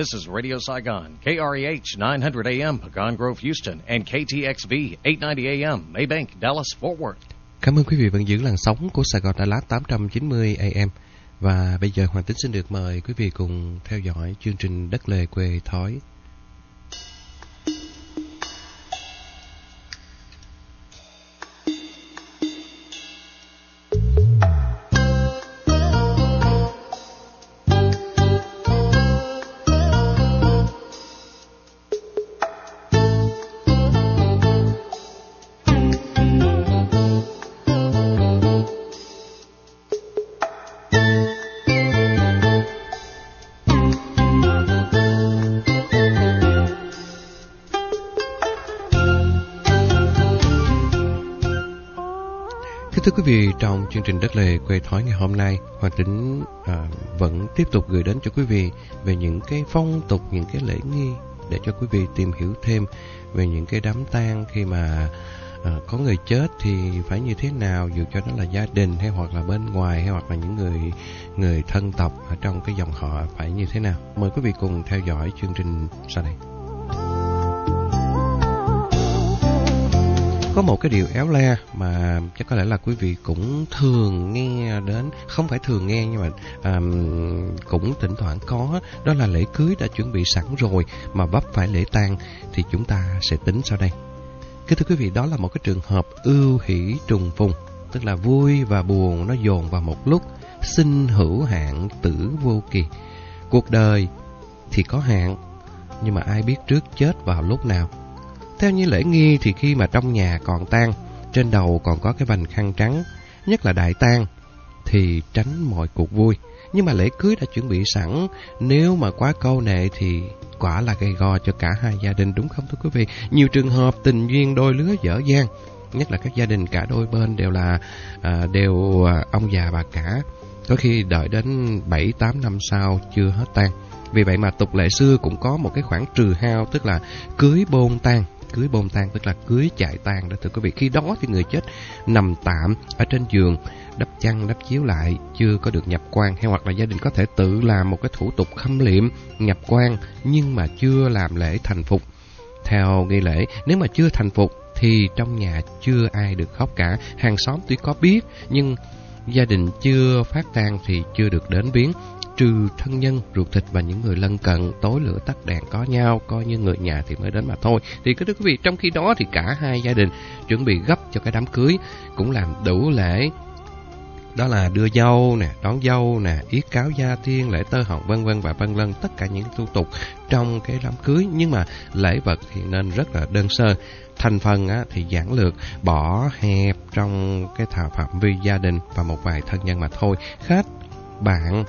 This is Radio Saigon, KREH 900 AM, Pagan Grove, Houston, and KTXV 890 AM, Maybank, Dallas, Fort Worth. Cảm ơn quý vị vẫn giữ làn sóng của Sài Gòn Đà Lạt 890 AM. Và bây giờ Hoàng Tính xin được mời quý vị cùng theo dõi chương trình Đất Lề Quê Thói thưa quý vị, trong chương trình Đất Lề Quê Thói ngày hôm nay, Hoàng Tính à, vẫn tiếp tục gửi đến cho quý vị về những cái phong tục, những cái lễ nghi để cho quý vị tìm hiểu thêm về những cái đám tang khi mà à, có người chết thì phải như thế nào, dù cho nó là gia đình hay hoặc là bên ngoài hay hoặc là những người người thân tộc ở trong cái dòng họ phải như thế nào. Mời quý vị cùng theo dõi chương trình sau đây. Có một cái điều éo le mà chắc có lẽ là quý vị cũng thường nghe đến, không phải thường nghe nhưng mà um, cũng thỉnh thoảng có, đó là lễ cưới đã chuẩn bị sẵn rồi mà vấp phải lễ tang thì chúng ta sẽ tính sau đây. Kính thưa quý vị, đó là một cái trường hợp ưu hỷ trùng phùng, tức là vui và buồn nó dồn vào một lúc, sinh hữu hạn tử vô kỳ. Cuộc đời thì có hạn, nhưng mà ai biết trước chết vào lúc nào. Theo như lễ nghi thì khi mà trong nhà còn tang, trên đầu còn có cái vành khăn trắng, nhất là đại tang, thì tránh mọi cuộc vui. Nhưng mà lễ cưới đã chuẩn bị sẵn, nếu mà quá câu nệ thì quả là gây go cho cả hai gia đình đúng không thưa quý vị? Nhiều trường hợp tình duyên đôi lứa dở dang, nhất là các gia đình cả đôi bên đều là à, đều à, ông già bà cả. Có khi đợi đến 7-8 năm sau chưa hết tang. Vì vậy mà tục lệ xưa cũng có một cái khoản trừ hao tức là cưới bôn tang cưới bom tang, tức là cưới chạy tang đó, thưa quý vị. Khi đó thì người chết nằm tạm ở trên giường, đắp chăn, đắp chiếu lại, chưa có được nhập quan, hay hoặc là gia đình có thể tự làm một cái thủ tục khâm liệm, nhập quan, nhưng mà chưa làm lễ thành phục. Theo nghi lễ, nếu mà chưa thành phục thì trong nhà chưa ai được khóc cả. Hàng xóm tuy có biết, nhưng gia đình chưa phát tang thì chưa được đến viếng trừ thân nhân, ruột thịt và những người lân cận, tối lửa tắt đèn có nhau, coi như người nhà thì mới đến mà thôi. Thì cứ thưa quý vị, trong khi đó thì cả hai gia đình chuẩn bị gấp cho cái đám cưới, cũng làm đủ lễ đó là đưa dâu nè, đón dâu nè, yết cáo gia tiên, lễ tơ hồng vân vân và vân vân tất cả những thủ tục trong cái đám cưới nhưng mà lễ vật thì nên rất là đơn sơ. Thành phần á, thì giản lược, bỏ hẹp trong cái thảo phạm vi gia đình và một vài thân nhân mà thôi. Khách, bạn,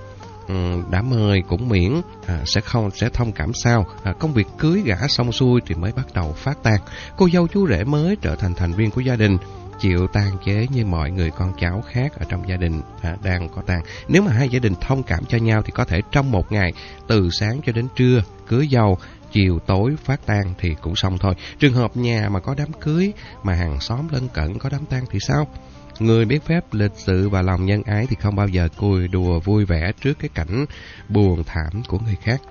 Ừ, đã mời cũng miễn à, sẽ không sẽ thông cảm sao à, công việc cưới gã xong xuôi thì mới bắt đầu phát tan cô dâu chú rể mới trở thành thành viên của gia đình chịu tan chế như mọi người con cháu khác ở trong gia đình à, đang có tang. Nếu mà hai gia đình thông cảm cho nhau thì có thể trong một ngày từ sáng cho đến trưa cưới dâu chiều tối phát tang thì cũng xong thôi. Trường hợp nhà mà có đám cưới mà hàng xóm lân cận có đám tang thì sao? Người biết phép lịch sự và lòng nhân ái thì không bao giờ cười đùa vui vẻ trước cái cảnh buồn thảm của người khác.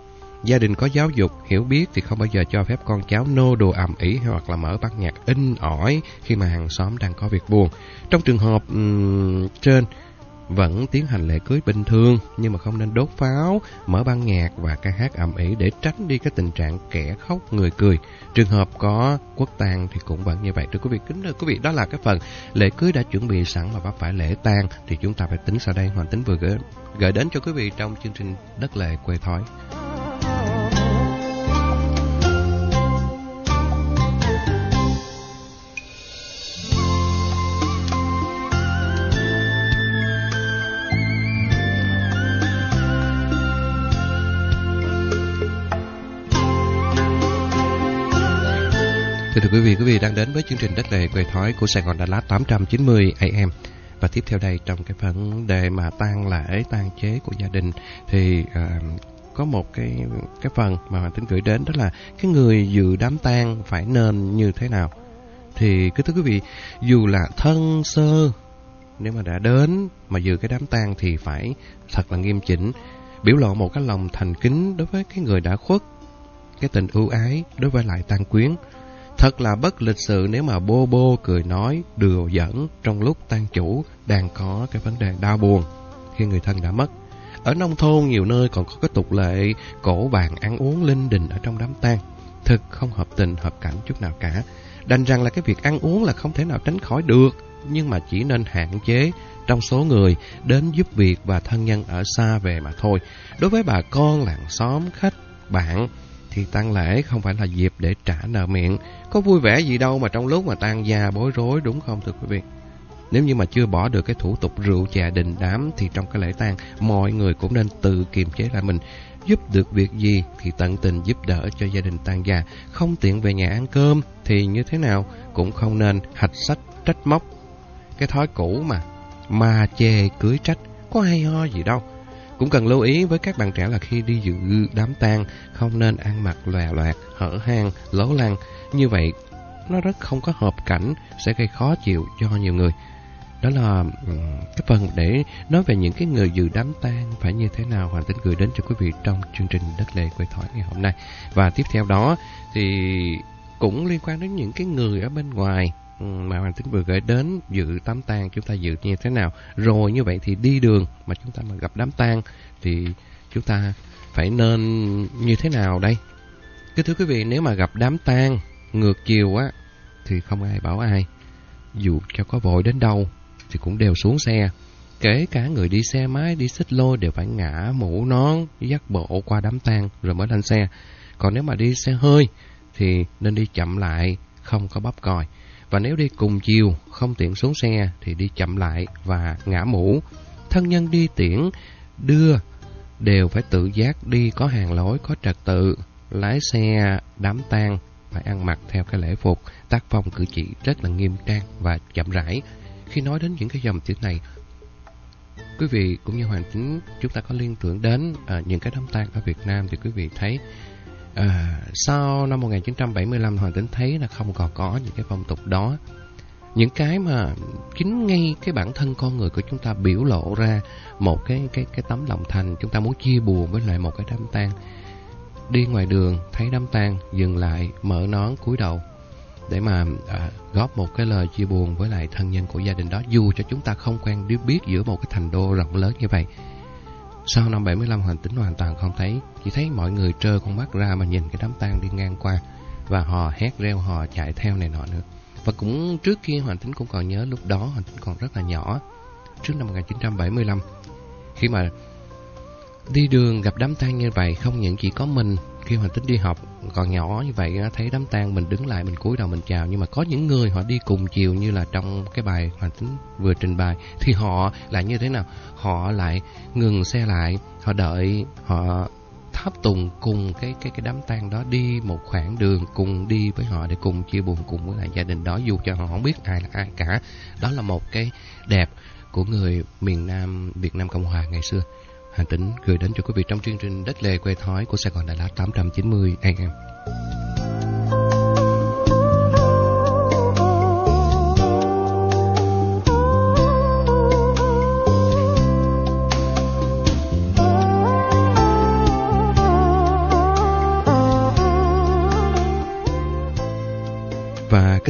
Gia đình có giáo dục, hiểu biết thì không bao giờ cho phép con cháu nô đồ ầm ĩ hoặc là mở bắt nhạc in ỏi khi mà hàng xóm đang có việc buồn. Trong trường hợp um, trên, vẫn tiến hành lễ cưới bình thường nhưng mà không nên đốt pháo, mở ban nhạc và ca hát ầm ĩ để tránh đi cái tình trạng kẻ khóc người cười. Trường hợp có quốc tang thì cũng vẫn như vậy. Thưa quý vị, kính thưa quý vị, đó là cái phần lễ cưới đã chuẩn bị sẵn mà bắt phải lễ tang thì chúng ta phải tính sau đây. Hoàn tính vừa gửi, gửi đến cho quý vị trong chương trình Đất Lệ Quê Thói. Thưa quý vị, quý vị đang đến với chương trình Đất Lề Quê Thói của Sài Gòn Đà Lạt 890 AM. Và tiếp theo đây trong cái vấn đề mà tang lễ, tang chế của gia đình thì uh, có một cái cái phần mà hoàng tính gửi đến đó là cái người dự đám tang phải nên như thế nào. Thì cứ thưa quý vị, dù là thân sơ nếu mà đã đến mà dự cái đám tang thì phải thật là nghiêm chỉnh biểu lộ một cái lòng thành kính đối với cái người đã khuất, cái tình ưu ái đối với lại tang quyến. Thật là bất lịch sự nếu mà bô bô cười nói, đùa dẫn trong lúc tang chủ đang có cái vấn đề đau buồn khi người thân đã mất. Ở nông thôn nhiều nơi còn có cái tục lệ cổ bàn ăn uống linh đình ở trong đám tang. Thực không hợp tình hợp cảnh chút nào cả. Đành rằng là cái việc ăn uống là không thể nào tránh khỏi được, nhưng mà chỉ nên hạn chế trong số người đến giúp việc và thân nhân ở xa về mà thôi. Đối với bà con, làng xóm, khách, bạn thì tang lễ không phải là dịp để trả nợ miệng. Có vui vẻ gì đâu mà trong lúc mà tang già bối rối, đúng không thưa quý vị? Nếu như mà chưa bỏ được cái thủ tục rượu chè đình đám, thì trong cái lễ tang, mọi người cũng nên tự kiềm chế lại mình. Giúp được việc gì thì tận tình giúp đỡ cho gia đình tang già. Không tiện về nhà ăn cơm thì như thế nào cũng không nên hạch sách, trách móc. Cái thói cũ mà mà chê, cưới trách, có hay ho gì đâu. Cũng cần lưu ý với các bạn trẻ là khi đi dự đám tang không nên ăn mặc lòe loẹt, hở hang, lố lăng. Như vậy nó rất không có hợp cảnh, sẽ gây khó chịu cho nhiều người. Đó là ừ, cái phần để nói về những cái người dự đám tang phải như thế nào Hoàng Tính gửi đến cho quý vị trong chương trình Đất Lệ Quê Thoại ngày hôm nay. Và tiếp theo đó thì cũng liên quan đến những cái người ở bên ngoài mà Hoàng Tính vừa gửi đến dự đám tang chúng ta dự như thế nào. Rồi như vậy thì đi đường mà chúng ta mà gặp đám tang thì chúng ta phải nên như thế nào đây? Cái thưa quý vị, nếu mà gặp đám tang ngược chiều á thì không ai bảo ai. Dù cho có vội đến đâu thì cũng đều xuống xe. Kể cả người đi xe máy, đi xích lô đều phải ngã mũ nón, dắt bộ qua đám tang rồi mới lên xe. Còn nếu mà đi xe hơi thì nên đi chậm lại, không có bắp còi. Và nếu đi cùng chiều, không tiện xuống xe thì đi chậm lại và ngã mũ. Thân nhân đi tiễn, đưa đều phải tự giác đi có hàng lối, có trật tự. Lái xe đám tang phải ăn mặc theo cái lễ phục, tác phong cử chỉ rất là nghiêm trang và chậm rãi. Khi nói đến những cái dòng chữ này, quý vị cũng như Hoàng Chính chúng ta có liên tưởng đến à, những cái đám tang ở Việt Nam thì quý vị thấy à, sau năm 1975 Hoàng Tính thấy là không còn có những cái phong tục đó. Những cái mà chính ngay cái bản thân con người của chúng ta biểu lộ ra một cái cái cái tấm lòng thành chúng ta muốn chia buồn với lại một cái đám tang. Đi ngoài đường thấy đám tang dừng lại mở nón cúi đầu để mà à, góp một cái lời chia buồn với lại thân nhân của gia đình đó dù cho chúng ta không quen biết giữa một cái thành đô rộng lớn như vậy. Sau năm 75 Hoàng Tính hoàn toàn không thấy, chỉ thấy mọi người trơ con mắt ra mà nhìn cái đám tang đi ngang qua và hò hét reo hò chạy theo này nọ nữa. Và cũng trước kia Hoàng Tính cũng còn nhớ lúc đó Hoàng Tính còn rất là nhỏ, trước năm 1975. Khi mà đi đường gặp đám tang như vậy không những chỉ có mình khi mà tính đi học, còn nhỏ như vậy thấy đám tang mình đứng lại, mình cúi đầu mình chào. Nhưng mà có những người họ đi cùng chiều như là trong cái bài hoàn tính vừa trình bày, thì họ lại như thế nào? Họ lại ngừng xe lại, họ đợi, họ tháp tùng cùng cái cái cái đám tang đó đi một khoảng đường cùng đi với họ để cùng chia buồn cùng với lại gia đình đó, dù cho họ không biết ai là ai cả. Đó là một cái đẹp của người miền Nam, Việt Nam Cộng Hòa ngày xưa. Hà Tĩnh gửi đến cho quý vị trong chương trình Đất Lề Quê Thói của Sài Gòn Đà Lạt 890 AM.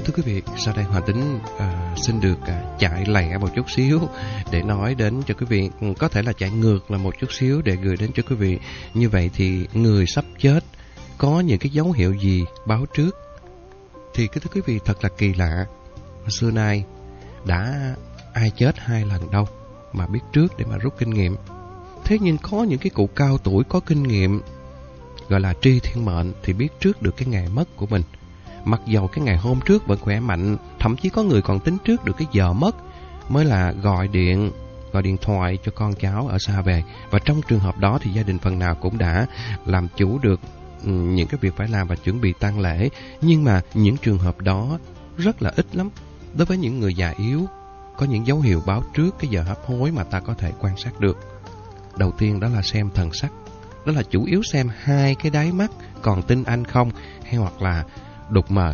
Kính thưa quý vị, sau đây Hòa Tính à, xin được à, chạy lẹ một chút xíu để nói đến cho quý vị, ừ, có thể là chạy ngược là một chút xíu để gửi đến cho quý vị. Như vậy thì người sắp chết có những cái dấu hiệu gì báo trước? Thì kính thưa quý vị thật là kỳ lạ. Xưa nay đã ai chết hai lần đâu mà biết trước để mà rút kinh nghiệm. Thế nhưng có những cái cụ cao tuổi có kinh nghiệm gọi là tri thiên mệnh thì biết trước được cái ngày mất của mình. Mặc dầu cái ngày hôm trước vẫn khỏe mạnh, thậm chí có người còn tính trước được cái giờ mất, mới là gọi điện, gọi điện thoại cho con cháu ở xa về. Và trong trường hợp đó thì gia đình phần nào cũng đã làm chủ được ừ, những cái việc phải làm và chuẩn bị tang lễ. Nhưng mà những trường hợp đó rất là ít lắm. Đối với những người già yếu, có những dấu hiệu báo trước cái giờ hấp hối mà ta có thể quan sát được. Đầu tiên đó là xem thần sắc. Đó là chủ yếu xem hai cái đáy mắt còn tin anh không hay hoặc là đục mờ.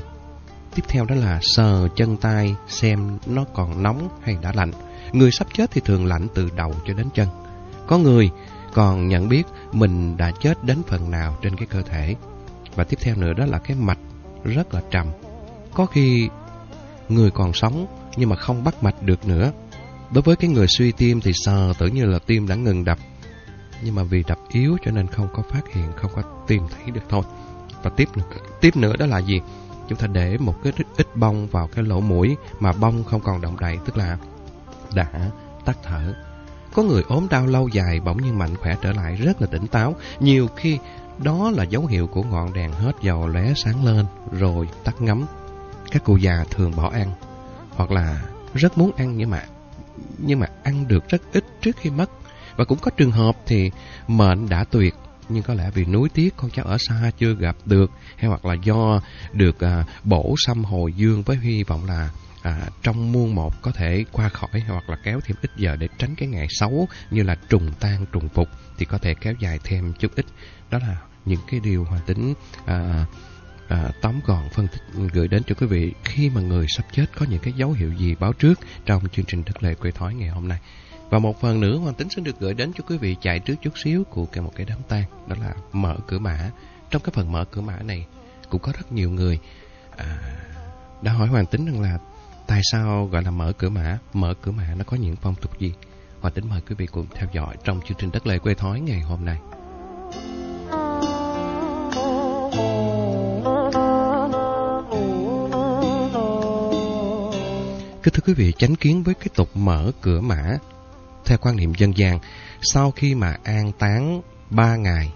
Tiếp theo đó là sờ chân tay xem nó còn nóng hay đã lạnh. Người sắp chết thì thường lạnh từ đầu cho đến chân. Có người còn nhận biết mình đã chết đến phần nào trên cái cơ thể. Và tiếp theo nữa đó là cái mạch rất là trầm. Có khi người còn sống nhưng mà không bắt mạch được nữa. Đối với cái người suy tim thì sờ tưởng như là tim đã ngừng đập. Nhưng mà vì đập yếu cho nên không có phát hiện, không có tìm thấy được thôi. Và tiếp tiếp nữa đó là gì? Chúng ta để một cái ít, bông vào cái lỗ mũi mà bông không còn động đậy, tức là đã tắt thở. Có người ốm đau lâu dài bỗng nhiên mạnh khỏe trở lại rất là tỉnh táo. Nhiều khi đó là dấu hiệu của ngọn đèn hết dầu lóe sáng lên rồi tắt ngấm. Các cụ già thường bỏ ăn hoặc là rất muốn ăn nhưng mà nhưng mà ăn được rất ít trước khi mất. Và cũng có trường hợp thì mệnh đã tuyệt nhưng có lẽ vì núi tiếc con cháu ở xa chưa gặp được hay hoặc là do được à, bổ xăm hồi dương với hy vọng là à, trong muôn một có thể qua khỏi hoặc là kéo thêm ít giờ để tránh cái ngày xấu như là trùng tan trùng phục thì có thể kéo dài thêm chút ít đó là những cái điều hoàn tính à, à, tóm gọn phân tích gửi đến cho quý vị khi mà người sắp chết có những cái dấu hiệu gì báo trước trong chương trình Đức Lệ Quê Thói ngày hôm nay. Và một phần nữa Hoàng Tính xin được gửi đến cho quý vị chạy trước chút xíu của cái một cái đám tang đó là mở cửa mã. Trong cái phần mở cửa mã này cũng có rất nhiều người à, đã hỏi Hoàng Tính rằng là tại sao gọi là mở cửa mã, mở cửa mã nó có những phong tục gì. Hoàng Tính mời quý vị cùng theo dõi trong chương trình Đất Lệ Quê Thói ngày hôm nay. Kính thưa quý vị, tránh kiến với cái tục mở cửa mã theo quan niệm dân gian, sau khi mà an táng ba ngày,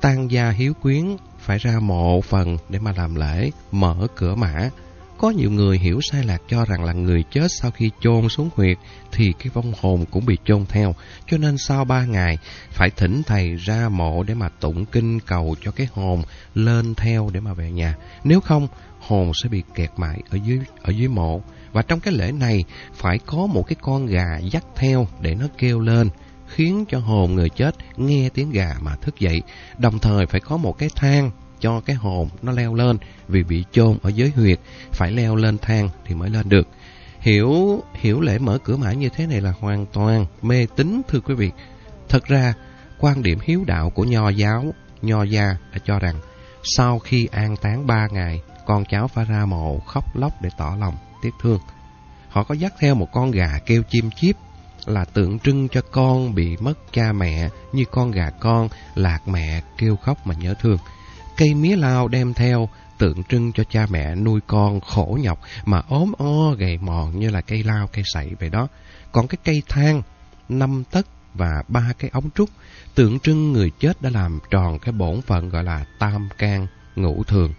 tang gia hiếu quyến phải ra mộ phần để mà làm lễ mở cửa mã. Có nhiều người hiểu sai lạc cho rằng là người chết sau khi chôn xuống huyệt thì cái vong hồn cũng bị chôn theo. Cho nên sau ba ngày phải thỉnh thầy ra mộ để mà tụng kinh cầu cho cái hồn lên theo để mà về nhà. Nếu không, hồn sẽ bị kẹt mãi ở dưới ở dưới mộ. Và trong cái lễ này phải có một cái con gà dắt theo để nó kêu lên, khiến cho hồn người chết nghe tiếng gà mà thức dậy. Đồng thời phải có một cái thang cho cái hồn nó leo lên vì bị chôn ở dưới huyệt, phải leo lên thang thì mới lên được. Hiểu hiểu lễ mở cửa mãi như thế này là hoàn toàn mê tín thưa quý vị. Thật ra, quan điểm hiếu đạo của nho giáo, nho gia đã cho rằng sau khi an táng ba ngày, con cháu phải ra mồ khóc lóc để tỏ lòng tiếc thương. Họ có dắt theo một con gà kêu chim chiếp là tượng trưng cho con bị mất cha mẹ, như con gà con, lạc mẹ kêu khóc mà nhớ thương. Cây mía lao đem theo, tượng trưng cho cha mẹ nuôi con khổ nhọc mà ốm o gầy mòn như là cây lao, cây sậy vậy đó. Còn cái cây thang, năm tấc và ba cái ống trúc, tượng trưng người chết đã làm tròn cái bổn phận gọi là tam can ngũ thường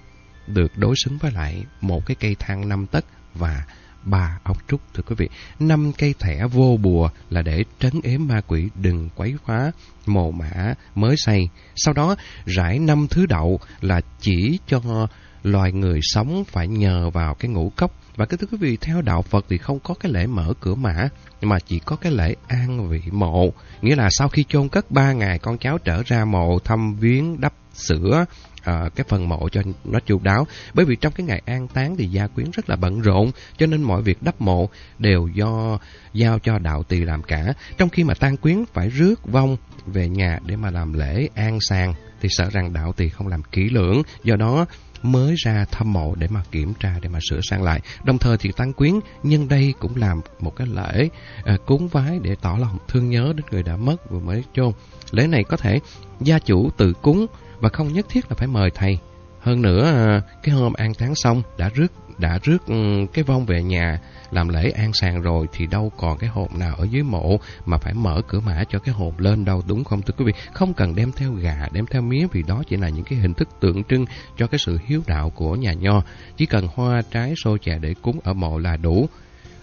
được đối xứng với lại một cái cây thang năm tấc và ba ốc trúc thưa quý vị. Năm cây thẻ vô bùa là để trấn ếm ma quỷ đừng quấy phá mồ mã mới xây. Sau đó rải năm thứ đậu là chỉ cho loài người sống phải nhờ vào cái ngũ cốc. Và cái thưa quý vị, theo đạo Phật thì không có cái lễ mở cửa mã, mà chỉ có cái lễ an vị mộ. Nghĩa là sau khi chôn cất ba ngày, con cháu trở ra mộ thăm viếng đắp sữa à, cái phần mộ cho nó chu đáo. Bởi vì trong cái ngày an táng thì gia quyến rất là bận rộn cho nên mọi việc đắp mộ đều do giao cho đạo tỳ làm cả. Trong khi mà tang quyến phải rước vong về nhà để mà làm lễ an sàng thì sợ rằng đạo tỳ không làm kỹ lưỡng do đó mới ra thăm mộ để mà kiểm tra để mà sửa sang lại. Đồng thời thì tăng quyến nhân đây cũng làm một cái lễ à, cúng vái để tỏ lòng thương nhớ đến người đã mất vừa mới chôn. Lễ này có thể gia chủ tự cúng và không nhất thiết là phải mời thầy. Hơn nữa, à, cái hôm an táng xong đã rước đã rước ừ, cái vong về nhà làm lễ an sàng rồi thì đâu còn cái hộp nào ở dưới mộ mà phải mở cửa mã cho cái hộp lên đâu đúng không thưa quý vị? Không cần đem theo gà đem theo mía vì đó chỉ là những cái hình thức tượng trưng cho cái sự hiếu đạo của nhà nho. Chỉ cần hoa trái xô chè để cúng ở mộ là đủ.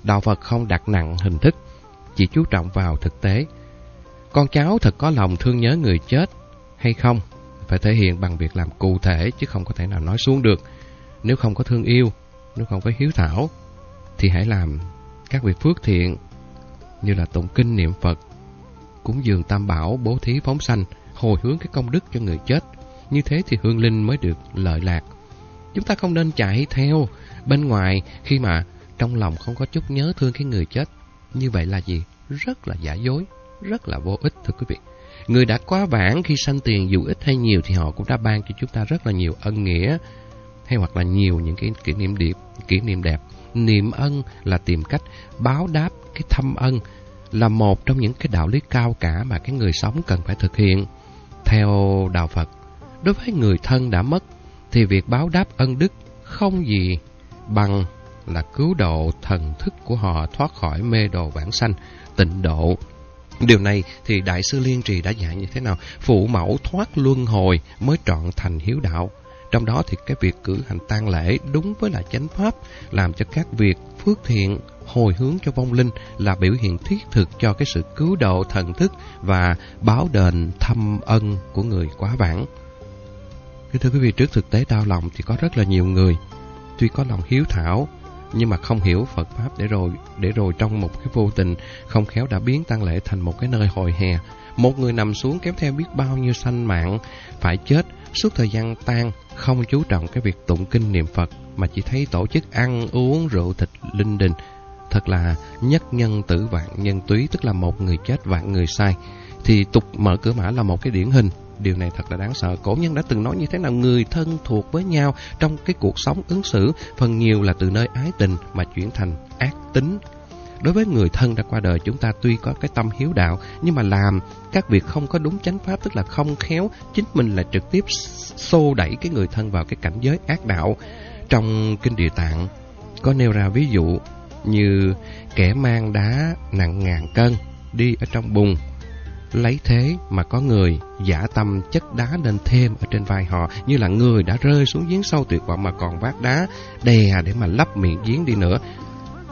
Đạo Phật không đặt nặng hình thức chỉ chú trọng vào thực tế. Con cháu thật có lòng thương nhớ người chết hay không? Phải thể hiện bằng việc làm cụ thể chứ không có thể nào nói xuống được. Nếu không có thương yêu, nếu không có hiếu thảo, thì hãy làm các việc phước thiện như là tụng kinh niệm Phật, cúng dường tam bảo, bố thí phóng sanh, hồi hướng cái công đức cho người chết. Như thế thì hương linh mới được lợi lạc. Chúng ta không nên chạy theo bên ngoài khi mà trong lòng không có chút nhớ thương cái người chết. Như vậy là gì? Rất là giả dối, rất là vô ích thưa quý vị. Người đã quá vãng khi sanh tiền dù ít hay nhiều thì họ cũng đã ban cho chúng ta rất là nhiều ân nghĩa hay hoặc là nhiều những cái kỷ niệm đẹp, kỷ niệm đẹp. Niệm ân là tìm cách báo đáp cái thâm ân là một trong những cái đạo lý cao cả mà cái người sống cần phải thực hiện. Theo đạo Phật, đối với người thân đã mất thì việc báo đáp ân đức không gì bằng là cứu độ thần thức của họ thoát khỏi mê đồ vãng sanh, tịnh độ. Điều này thì Đại sư Liên Trì đã dạy như thế nào? Phụ mẫu thoát luân hồi mới trọn thành hiếu đạo. Trong đó thì cái việc cử hành tang lễ đúng với là chánh pháp, làm cho các việc phước thiện hồi hướng cho vong linh là biểu hiện thiết thực cho cái sự cứu độ thần thức và báo đền thâm ân của người quá vãng. Thưa quý vị, trước thực tế đau lòng thì có rất là nhiều người tuy có lòng hiếu thảo nhưng mà không hiểu Phật pháp để rồi để rồi trong một cái vô tình không khéo đã biến tang lễ thành một cái nơi hồi hè. Một người nằm xuống kéo theo biết bao nhiêu sanh mạng phải chết, suốt thời gian tang không chú trọng cái việc tụng kinh niệm Phật, mà chỉ thấy tổ chức ăn, uống rượu, thịt linh đình. Thật là nhất nhân tử, vạn nhân túy, tức là một người chết, vạn người sai. Thì tục mở cửa mã là một cái điển hình Điều này thật là đáng sợ. Cổ nhân đã từng nói như thế nào người thân thuộc với nhau trong cái cuộc sống ứng xử, phần nhiều là từ nơi ái tình mà chuyển thành ác tính. Đối với người thân đã qua đời, chúng ta tuy có cái tâm hiếu đạo, nhưng mà làm các việc không có đúng chánh pháp, tức là không khéo, chính mình là trực tiếp xô đẩy cái người thân vào cái cảnh giới ác đạo. Trong kinh địa tạng có nêu ra ví dụ như kẻ mang đá nặng ngàn cân đi ở trong bùn Lấy thế mà có người giả tâm chất đá lên thêm ở trên vai họ Như là người đã rơi xuống giếng sâu tuyệt vọng mà còn vác đá đè để mà lấp miệng giếng đi nữa.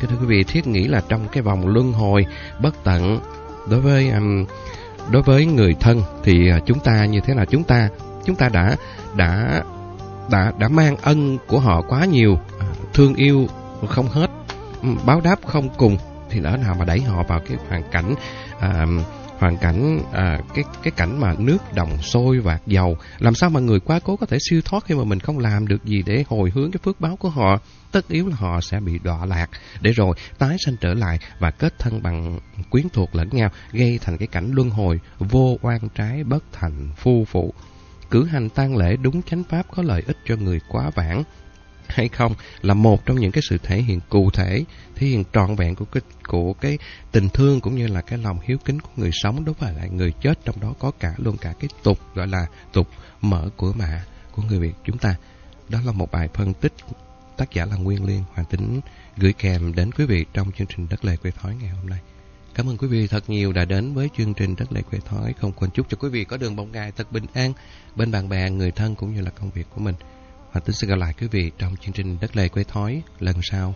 Thưa quý vị, thiết nghĩ là trong cái vòng luân hồi bất tận Đối với um, đối với người thân thì à, chúng ta như thế nào? Chúng ta chúng ta đã đã đã đã mang ân của họ quá nhiều à, thương yêu không hết ừ, báo đáp không cùng thì lỡ nào mà đẩy họ vào cái hoàn cảnh uh, hoàn cảnh à, cái cái cảnh mà nước đồng sôi vạt dầu. Làm sao mà người quá cố có thể siêu thoát khi mà mình không làm được gì để hồi hướng cái phước báo của họ? Tất yếu là họ sẽ bị đọa lạc. Để rồi tái sanh trở lại và kết thân bằng quyến thuộc lẫn nhau gây thành cái cảnh luân hồi vô oan trái bất thành phu phụ. Cử hành tang lễ đúng chánh pháp có lợi ích cho người quá vãng hay không là một trong những cái sự thể hiện cụ thể, thể hiện trọn vẹn của cái của cái tình thương cũng như là cái lòng hiếu kính của người sống đối với lại người chết trong đó có cả luôn cả cái tục gọi là tục mở cửa mạ của người Việt chúng ta. Đó là một bài phân tích tác giả là Nguyên Liên Hoàng Tính gửi kèm đến quý vị trong chương trình Đất Lệ Quê Thói ngày hôm nay. Cảm ơn quý vị thật nhiều đã đến với chương trình Đất Lệ Quê Thói. Không quên chúc cho quý vị có đường bóng ngày thật bình an bên bạn bè, người thân cũng như là công việc của mình. Và tính sẽ gặp lại quý vị trong chương trình Đất Lệ Quê Thói lần sau.